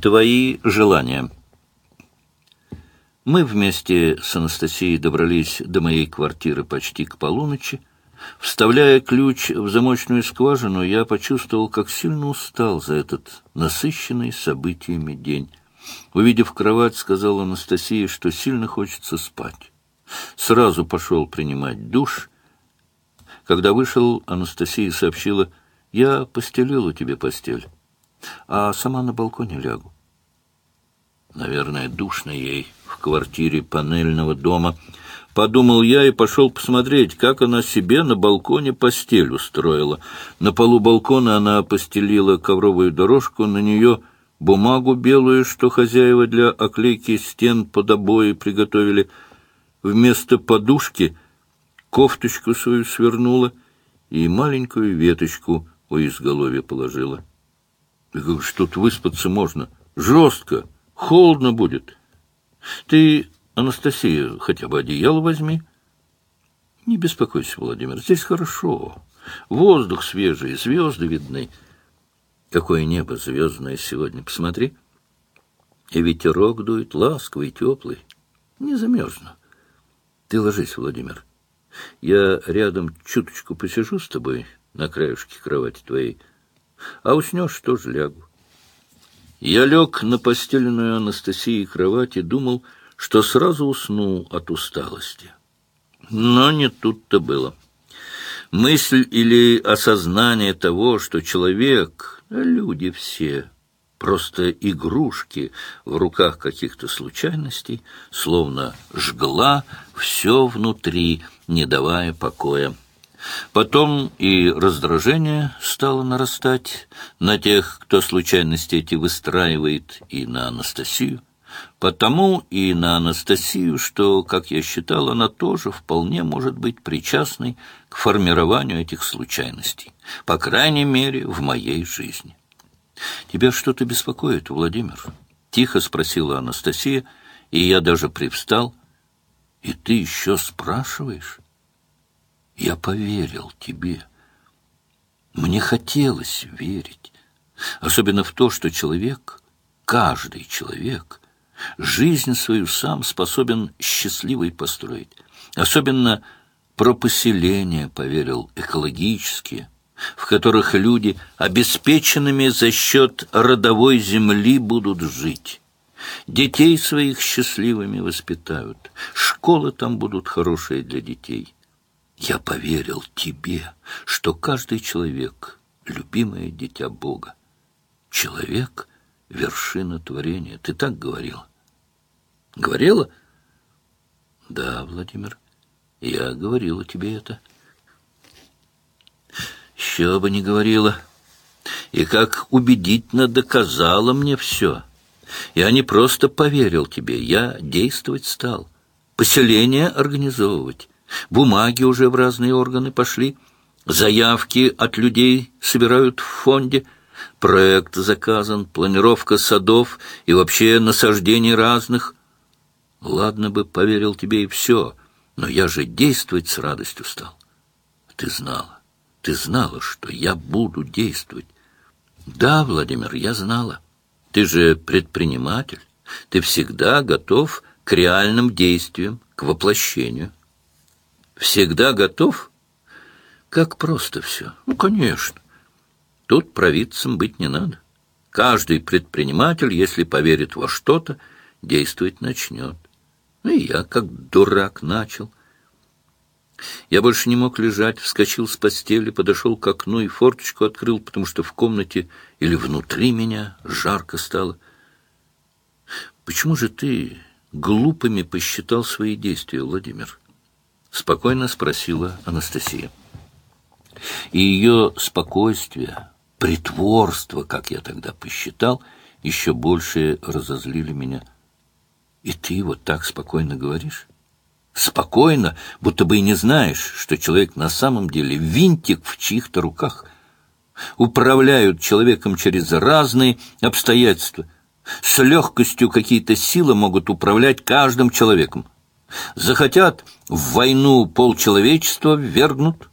Твои желания. Мы вместе с Анастасией добрались до моей квартиры почти к полуночи. Вставляя ключ в замочную скважину, я почувствовал, как сильно устал за этот насыщенный событиями день. Увидев кровать, сказал Анастасии, что сильно хочется спать. Сразу пошел принимать душ. Когда вышел, Анастасия сообщила, «Я постелила тебе постель» а сама на балконе лягу. Наверное, душно ей в квартире панельного дома. Подумал я и пошел посмотреть, как она себе на балконе постель устроила. На полу балкона она постелила ковровую дорожку, на нее бумагу белую, что хозяева для оклейки стен под обои приготовили. Вместо подушки кофточку свою свернула и маленькую веточку у изголовья положила. Тут выспаться можно? Жестко, холодно будет. Ты, Анастасия, хотя бы одеяло возьми. Не беспокойся, Владимир, здесь хорошо. Воздух свежий, звезды видны. Какое небо звездное сегодня, посмотри. И ветерок дует, ласковый, теплый. Не замерзну. Ты ложись, Владимир. Я рядом чуточку посижу с тобой на краешке кровати твоей, а уснешь, тоже лягу. Я лег на постеленную Анастасией кровать и думал, что сразу уснул от усталости. Но не тут-то было. Мысль или осознание того, что человек, люди все, просто игрушки в руках каких-то случайностей, словно жгла все внутри, не давая покоя. Потом и раздражение стало нарастать на тех, кто случайности эти выстраивает, и на Анастасию. Потому и на Анастасию, что, как я считал, она тоже вполне может быть причастной к формированию этих случайностей, по крайней мере, в моей жизни. «Тебя что-то беспокоит, Владимир?» — тихо спросила Анастасия, и я даже привстал. «И ты еще спрашиваешь?» Я поверил тебе. Мне хотелось верить, особенно в то, что человек, каждый человек, жизнь свою сам способен счастливой построить. Особенно про поселения поверил экологические, в которых люди обеспеченными за счет родовой земли будут жить. Детей своих счастливыми воспитают, школы там будут хорошие для детей. Я поверил тебе, что каждый человек — любимое дитя Бога. Человек — вершина творения. Ты так говорила? Говорила? Да, Владимир, я говорила тебе это. Еще бы не говорила. И как убедительно доказала мне все. Я не просто поверил тебе, я действовать стал. Поселение организовывать. Бумаги уже в разные органы пошли. Заявки от людей собирают в фонде. Проект заказан, планировка садов и вообще насаждений разных. Ладно бы поверил тебе и все, но я же действовать с радостью стал. Ты знала, ты знала, что я буду действовать. Да, Владимир, я знала. Ты же предприниматель. Ты всегда готов к реальным действиям, к воплощению. Всегда готов? Как просто все. Ну, конечно. Тут провидцем быть не надо. Каждый предприниматель, если поверит во что-то, действовать начнет. Ну и я, как дурак, начал. Я больше не мог лежать, вскочил с постели, подошел к окну и форточку открыл, потому что в комнате или внутри меня жарко стало. Почему же ты глупыми посчитал свои действия, Владимир? — спокойно спросила Анастасия. И ее спокойствие, притворство, как я тогда посчитал, еще больше разозлили меня. И ты вот так спокойно говоришь? Спокойно, будто бы и не знаешь, что человек на самом деле винтик в чьих-то руках. Управляют человеком через разные обстоятельства. С легкостью какие-то силы могут управлять каждым человеком. Захотят в войну полчеловечества ввергнут.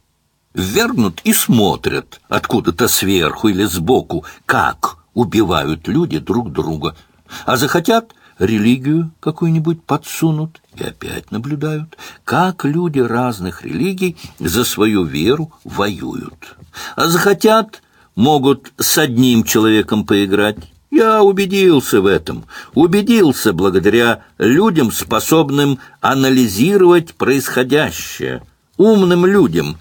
Ввергнут и смотрят откуда-то сверху или сбоку, как убивают люди друг друга, а захотят религию какую-нибудь подсунут и опять наблюдают, как люди разных религий за свою веру воюют. А захотят, могут с одним человеком поиграть. Я убедился в этом, убедился благодаря людям, способным анализировать происходящее, умным людям.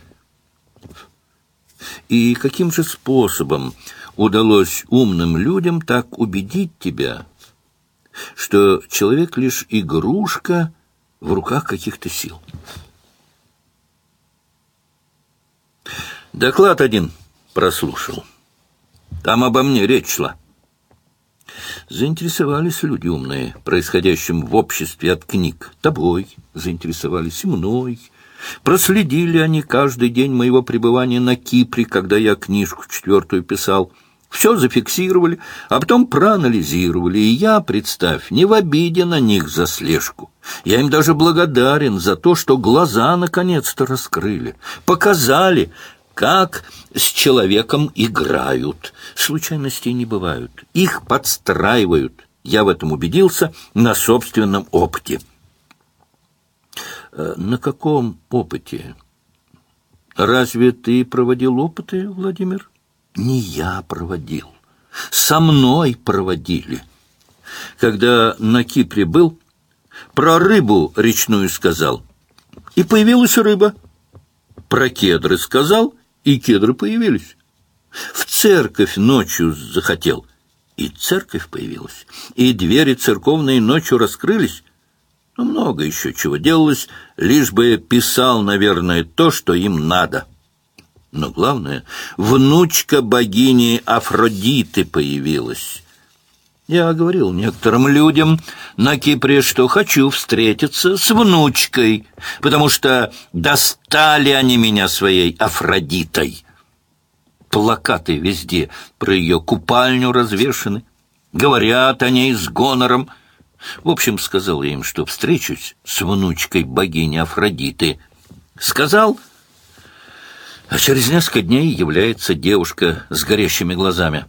И каким же способом удалось умным людям так убедить тебя, что человек лишь игрушка в руках каких-то сил. Доклад один прослушал. Там обо мне речь шла. Заинтересовались люди умные происходящим в обществе от книг. Тобой заинтересовались и мной. Проследили они каждый день моего пребывания на Кипре, когда я книжку четвертую писал — все зафиксировали, а потом проанализировали, и я, представь, не в обиде на них за слежку. Я им даже благодарен за то, что глаза наконец-то раскрыли, показали, как с человеком играют. Случайностей не бывают, их подстраивают. Я в этом убедился на собственном опыте. Э, на каком опыте? Разве ты проводил опыты, Владимир? не я проводил. Со мной проводили. Когда на Кипре был, про рыбу речную сказал, и появилась рыба. Про кедры сказал, и кедры появились. В церковь ночью захотел, и церковь появилась, и двери церковные ночью раскрылись. Ну, много еще чего делалось, лишь бы писал, наверное, то, что им надо». Но главное, внучка богини Афродиты появилась. Я говорил некоторым людям на Кипре, что хочу встретиться с внучкой, потому что достали они меня своей Афродитой. Плакаты везде про ее купальню развешаны, говорят о ней с гонором. В общем, сказал я им, что встречусь с внучкой богини Афродиты. Сказал — а через несколько дней является девушка с горящими глазами.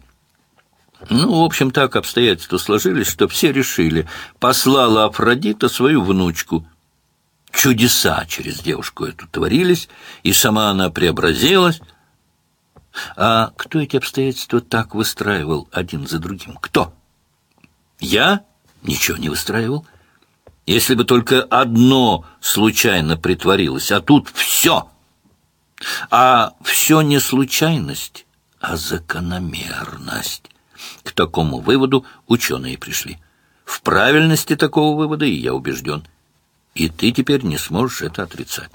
Ну, в общем, так обстоятельства сложились, что все решили. Послала Афродита свою внучку. Чудеса через девушку эту творились, и сама она преобразилась. А кто эти обстоятельства так выстраивал один за другим? Кто? Я ничего не выстраивал. Если бы только одно случайно притворилось, а тут все — а все не случайность, а закономерность. К такому выводу ученые пришли. В правильности такого вывода я убежден. И ты теперь не сможешь это отрицать.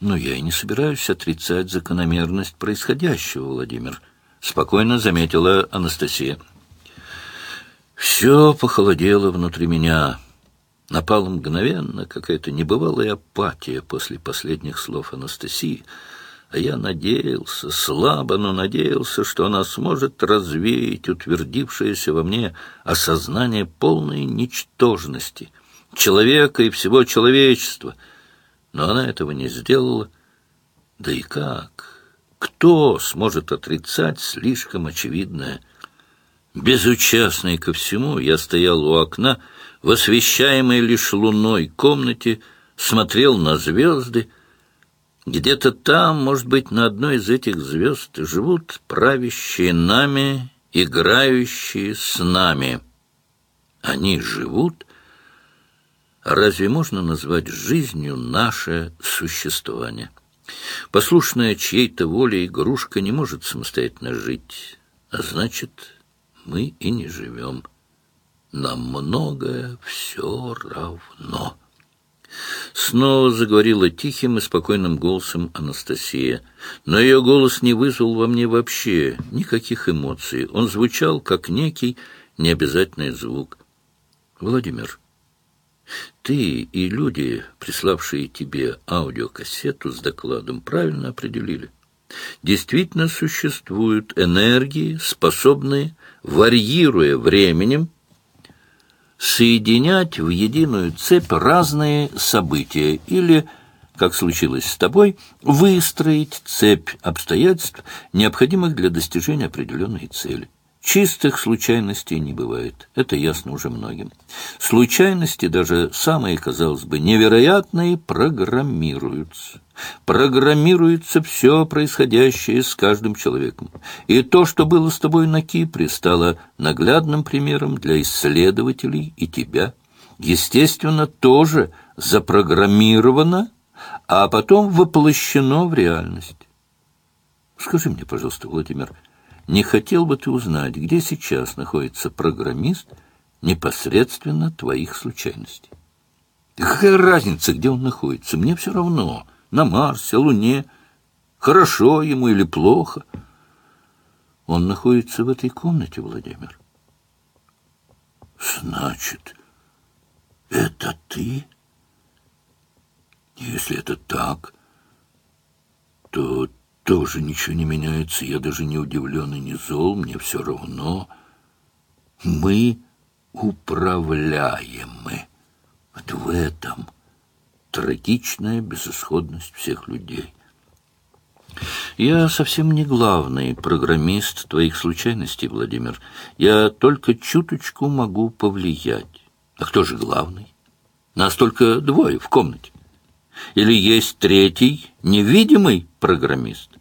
Но я и не собираюсь отрицать закономерность происходящего, Владимир. Спокойно заметила Анастасия. Все похолодело внутри меня. Напала мгновенно какая-то небывалая апатия после последних слов Анастасии, а я надеялся, слабо, но надеялся, что она сможет развеять утвердившееся во мне осознание полной ничтожности человека и всего человечества. Но она этого не сделала. Да и как? Кто сможет отрицать слишком очевидное? Безучастный ко всему, я стоял у окна, в освещаемой лишь луной комнате, смотрел на звезды. Где-то там, может быть, на одной из этих звезд живут правящие нами, играющие с нами. Они живут, а разве можно назвать жизнью наше существование? Послушная чьей-то воле игрушка не может самостоятельно жить, а значит, мы и не живем нам многое все равно. Снова заговорила тихим и спокойным голосом Анастасия. Но ее голос не вызвал во мне вообще никаких эмоций. Он звучал, как некий необязательный звук. «Владимир, ты и люди, приславшие тебе аудиокассету с докладом, правильно определили. Действительно существуют энергии, способные, варьируя временем, соединять в единую цепь разные события или, как случилось с тобой, выстроить цепь обстоятельств, необходимых для достижения определенной цели. Чистых случайностей не бывает, это ясно уже многим. Случайности, даже самые, казалось бы, невероятные, программируются. Программируется все происходящее с каждым человеком. И то, что было с тобой на Кипре, стало наглядным примером для исследователей и тебя. Естественно, тоже запрограммировано, а потом воплощено в реальность. Скажи мне, пожалуйста, Владимир, — не хотел бы ты узнать, где сейчас находится программист непосредственно твоих случайностей? Какая разница, где он находится? Мне все равно. На Марсе, Луне. Хорошо ему или плохо. Он находится в этой комнате, Владимир. Значит, это ты? Если это так, то тоже ничего не меняется, я даже не удивлен и не зол, мне все равно. Мы управляемы. Вот в этом трагичная безысходность всех людей. Я совсем не главный программист твоих случайностей, Владимир. Я только чуточку могу повлиять. А кто же главный? Нас только двое в комнате. Или есть третий, невидимый программист?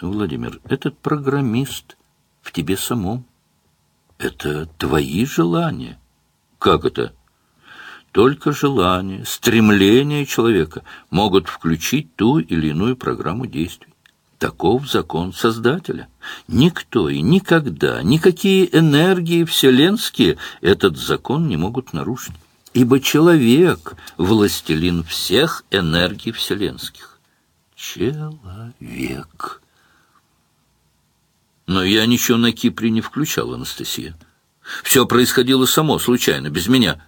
Владимир, этот программист в тебе самом. Это твои желания. Как это? Только желания, стремления человека могут включить ту или иную программу действий. Таков закон Создателя. Никто и никогда, никакие энергии вселенские этот закон не могут нарушить. Ибо человек — властелин всех энергий вселенских. Человек. Но я ничего на Кипре не включал, Анастасия. Все происходило само, случайно, без меня.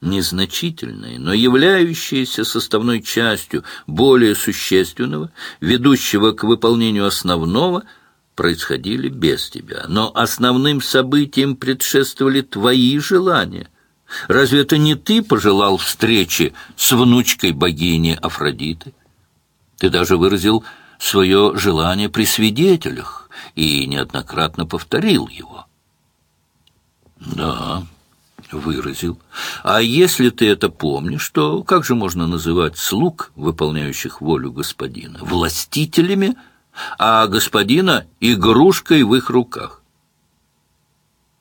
Незначительные, но являющиеся составной частью более существенного, ведущего к выполнению основного, происходили без тебя. Но основным событием предшествовали твои желания. Разве это не ты пожелал встречи с внучкой богини Афродиты? Ты даже выразил свое желание при свидетелях и неоднократно повторил его. Да, выразил. А если ты это помнишь, то как же можно называть слуг, выполняющих волю господина, властителями, а господина игрушкой в их руках?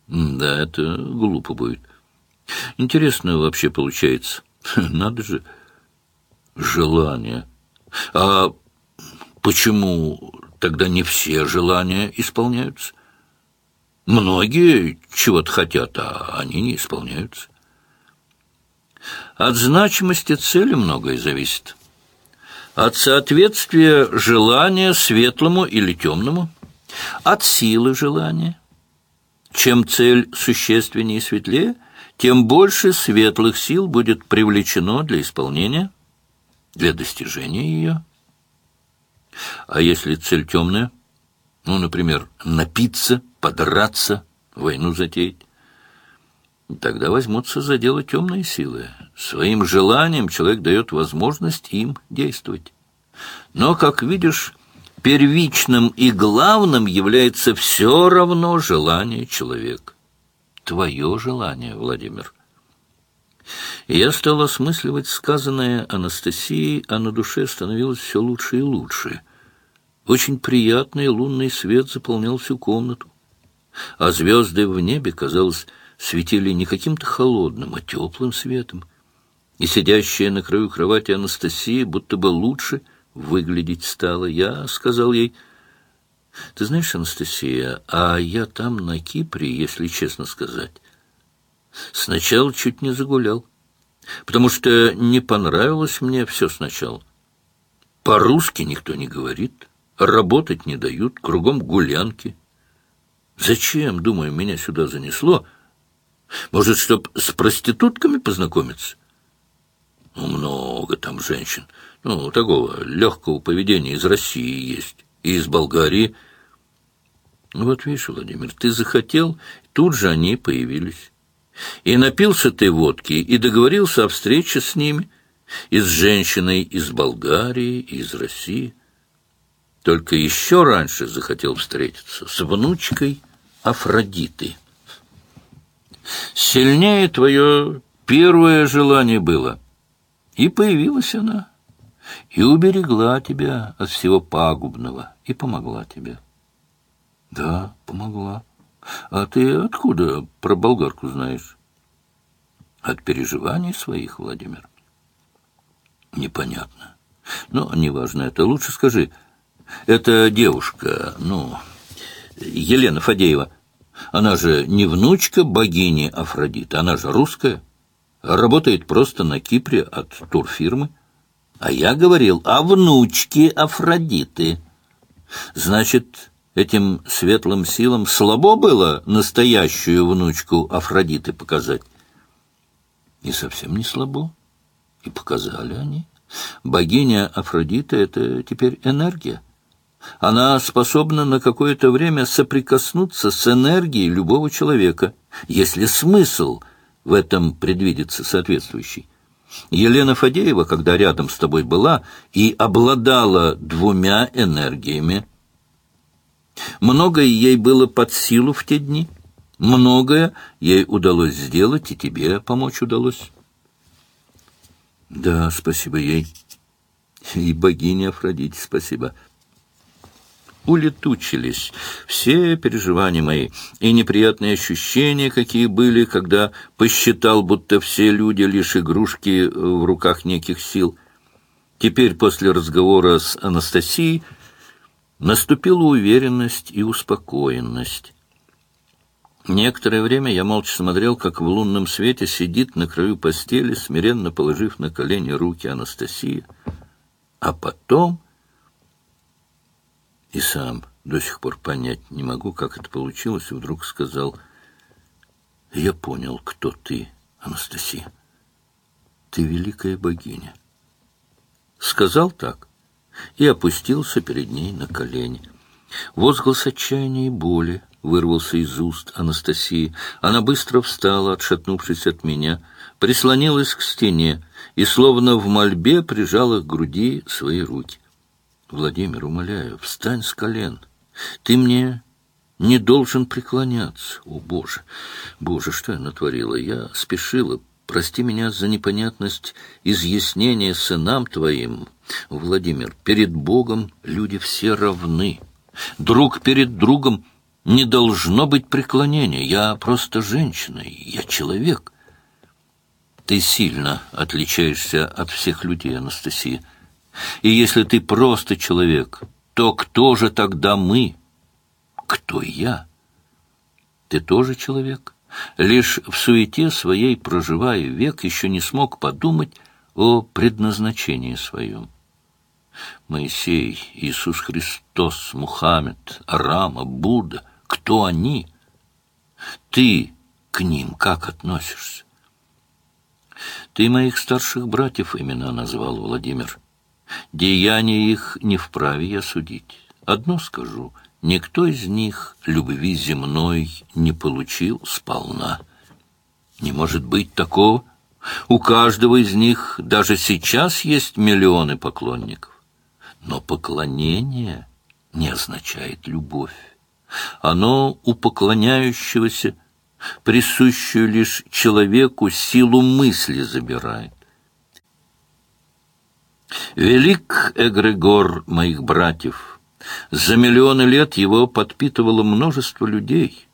Да, это глупо будет. Интересно вообще получается. Надо же, желание. А почему тогда не все желания исполняются. Многие чего-то хотят, а они не исполняются. От значимости цели многое зависит. От соответствия желания светлому или темному, от силы желания. Чем цель существеннее и светлее, тем больше светлых сил будет привлечено для исполнения, для достижения ее. А если цель темная? Ну, например, напиться, подраться, войну затеять. Тогда возьмутся за дело темные силы. Своим желанием человек дает возможность им действовать. Но, как видишь, первичным и главным является все равно желание человека. Твое желание, Владимир. Я стал осмысливать сказанное Анастасией, а на душе становилось все лучше и лучше. Очень приятный лунный свет заполнял всю комнату, а звезды в небе, казалось, светили не каким-то холодным, а теплым светом. И сидящая на краю кровати Анастасия будто бы лучше выглядеть стала. Я сказал ей, «Ты знаешь, Анастасия, а я там, на Кипре, если честно сказать, сначала чуть не загулял, потому что не понравилось мне все сначала. По-русски никто не говорит». Работать не дают, кругом гулянки. Зачем, думаю, меня сюда занесло? Может, чтоб с проститутками познакомиться? Ну, много там женщин. Ну, такого легкого поведения из России есть. И из Болгарии. Ну, вот видишь, Владимир, ты захотел, тут же они появились. И напился ты водки, и договорился о встрече с ними, и с женщиной из Болгарии, и из России. Только еще раньше захотел встретиться с внучкой Афродиты. Сильнее твое первое желание было, и появилась она, и уберегла тебя от всего пагубного, и помогла тебе. Да, помогла. А ты откуда про болгарку знаешь? От переживаний своих, Владимир. Непонятно. Но неважно это. Лучше скажи, эта девушка, ну, Елена Фадеева, она же не внучка богини Афродиты, она же русская, работает просто на Кипре от турфирмы. А я говорил о внучке Афродиты. Значит, этим светлым силам слабо было настоящую внучку Афродиты показать? И совсем не слабо. И показали они. Богиня Афродита — это теперь энергия. Она способна на какое-то время соприкоснуться с энергией любого человека, если смысл в этом предвидится соответствующий. Елена Фадеева, когда рядом с тобой была, и обладала двумя энергиями. Многое ей было под силу в те дни, многое ей удалось сделать, и тебе помочь удалось. Да, спасибо ей. И богине Афродите спасибо. Улетучились все переживания мои и неприятные ощущения, какие были, когда посчитал, будто все люди лишь игрушки в руках неких сил. Теперь, после разговора с Анастасией, наступила уверенность и успокоенность. Некоторое время я молча смотрел, как в лунном свете сидит на краю постели, смиренно положив на колени руки Анастасия. А потом... И сам до сих пор понять не могу, как это получилось, вдруг сказал, «Я понял, кто ты, Анастасия. Ты великая богиня». Сказал так и опустился перед ней на колени. Возглас отчаяния и боли вырвался из уст Анастасии. Она быстро встала, отшатнувшись от меня, прислонилась к стене и, словно в мольбе, прижала к груди свои руки. «Владимир, умоляю, встань с колен. Ты мне не должен преклоняться. О, Боже! Боже, что я натворила? Я спешила. Прости меня за непонятность изъяснения сынам твоим. Владимир, перед Богом люди все равны. Друг перед другом — не должно быть преклонения. Я просто женщина, я человек. Ты сильно отличаешься от всех людей, Анастасия. И если ты просто человек, то кто же тогда мы? Кто я? Ты тоже человек. Лишь в суете своей, проживая век, еще не смог подумать о предназначении своем. Моисей, Иисус Христос, Мухаммед, Арама, Будда — кто они? Ты к ним как относишься? Ты моих старших братьев имена назвал, Владимир. Деяния их не вправе я судить. Одно скажу, никто из них любви земной не получил сполна. Не может быть такого. У каждого из них даже сейчас есть миллионы поклонников. Но поклонение не означает любовь. Оно у поклоняющегося, присущую лишь человеку, силу мысли забирает. Велик эгрегор моих братьев. За миллионы лет его подпитывало множество людей.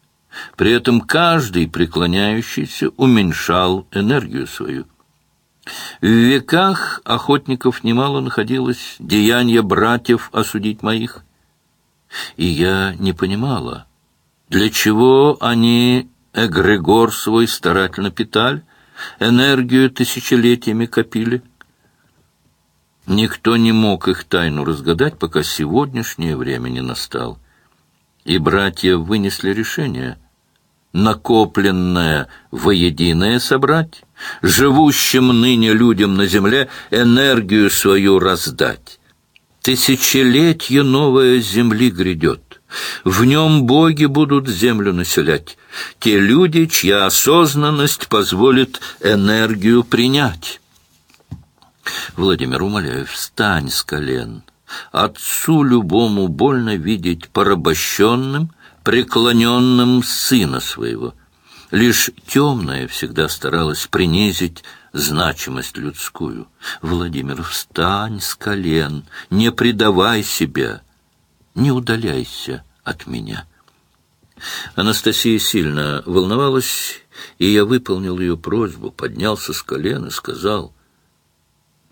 При этом каждый преклоняющийся уменьшал энергию свою. В веках охотников немало находилось деяния братьев осудить моих – и я не понимала, для чего они эгрегор свой старательно питали, энергию тысячелетиями копили. Никто не мог их тайну разгадать, пока сегодняшнее время не настало. И братья вынесли решение — накопленное воединое собрать, живущим ныне людям на земле энергию свою раздать. Тысячелетие новое земли грядет. В нем боги будут землю населять. Те люди, чья осознанность позволит энергию принять. Владимир, умоляю, встань с колен. Отцу любому больно видеть порабощенным, преклоненным сына своего. Лишь темная всегда старалась принизить значимость людскую. Владимир, встань с колен, не предавай себя, не удаляйся от меня. Анастасия сильно волновалась, и я выполнил ее просьбу, поднялся с колен и сказал,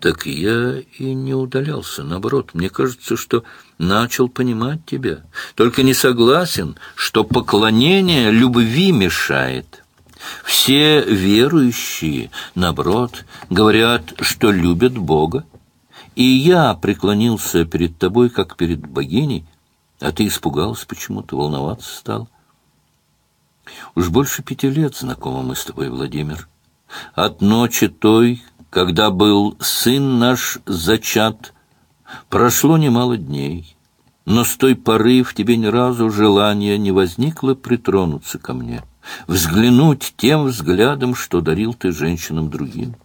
«Так я и не удалялся, наоборот, мне кажется, что начал понимать тебя, только не согласен, что поклонение любви мешает». Все верующие, наоборот, говорят, что любят Бога. И я преклонился перед тобой, как перед богиней, а ты испугался почему-то, волноваться стал. Уж больше пяти лет знакомы мы с тобой, Владимир. От ночи той, когда был сын наш зачат, прошло немало дней, но с той поры в тебе ни разу желания не возникло притронуться ко мне» взглянуть тем взглядом, что дарил ты женщинам другим.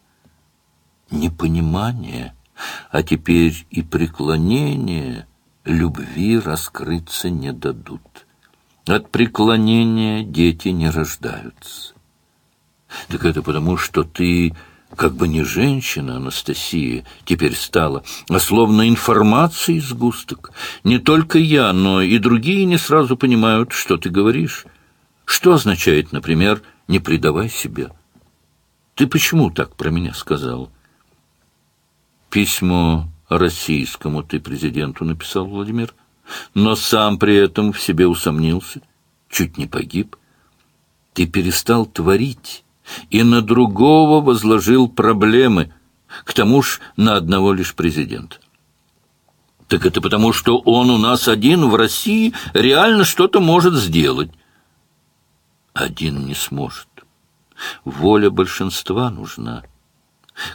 Непонимание, а теперь и преклонение любви раскрыться не дадут. От преклонения дети не рождаются. Так это потому, что ты как бы не женщина, Анастасия, теперь стала, а словно информации сгусток. Не только я, но и другие не сразу понимают, что ты говоришь. Что означает, например, «не предавай себе»? Ты почему так про меня сказал? Письмо российскому ты президенту написал, Владимир, но сам при этом в себе усомнился, чуть не погиб. Ты перестал творить и на другого возложил проблемы, к тому ж на одного лишь президента. Так это потому, что он у нас один в России реально что-то может сделать один не сможет. Воля большинства нужна.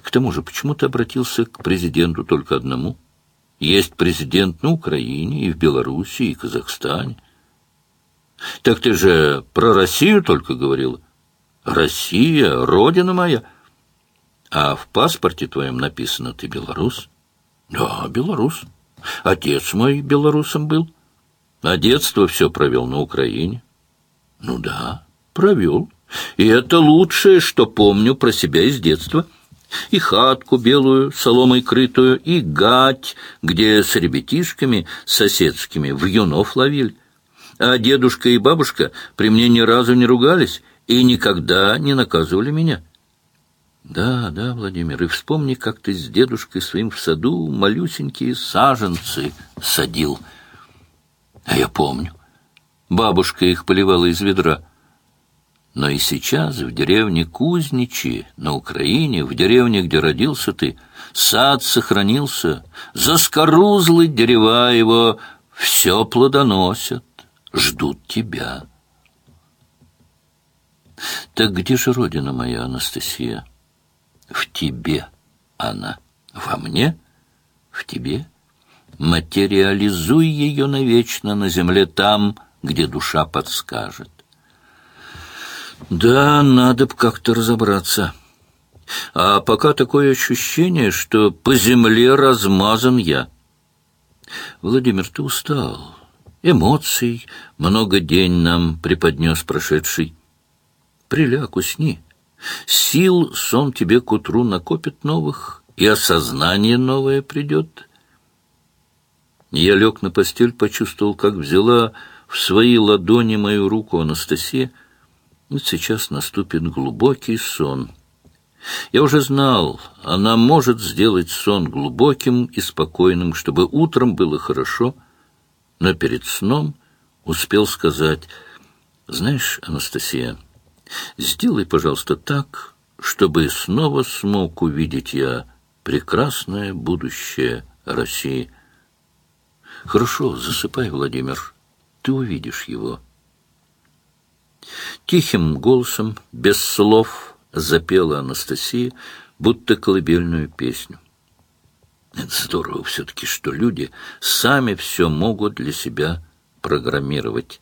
К тому же, почему ты обратился к президенту только одному? Есть президент на Украине, и в Белоруссии, и Казахстане. Так ты же про Россию только говорила. Россия, родина моя. А в паспорте твоем написано, ты белорус? Да, белорус. Отец мой белорусом был. А детство все провел на Украине. Ну да. Провел. И это лучшее, что помню про себя из детства. И хатку белую, соломой крытую, и гать, где с ребятишками соседскими в юнов ловили. А дедушка и бабушка при мне ни разу не ругались и никогда не наказывали меня. Да, да, Владимир, и вспомни, как ты с дедушкой своим в саду малюсенькие саженцы садил. А я помню. Бабушка их поливала из ведра. Но и сейчас в деревне Кузничи, на Украине, в деревне, где родился ты, сад сохранился, заскорузлы дерева его все плодоносят, ждут тебя. Так где же родина моя, Анастасия? В тебе она. Во мне? В тебе? Материализуй ее навечно на земле там, где душа подскажет. Да, надо бы как-то разобраться. А пока такое ощущение, что по земле размазан я. Владимир, ты устал. Эмоций много день нам преподнес прошедший. Приляг, усни. Сил сон тебе к утру накопит новых, и осознание новое придет. Я лег на постель, почувствовал, как взяла в свои ладони мою руку Анастасия, вот сейчас наступит глубокий сон. Я уже знал, она может сделать сон глубоким и спокойным, чтобы утром было хорошо, но перед сном успел сказать, «Знаешь, Анастасия, сделай, пожалуйста, так, чтобы снова смог увидеть я прекрасное будущее России». «Хорошо, засыпай, Владимир, ты увидишь его». Тихим голосом, без слов, запела Анастасия, будто колыбельную песню. Это здорово все-таки, что люди сами все могут для себя программировать.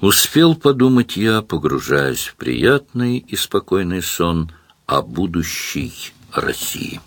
Успел подумать я, погружаясь в приятный и спокойный сон о будущей России.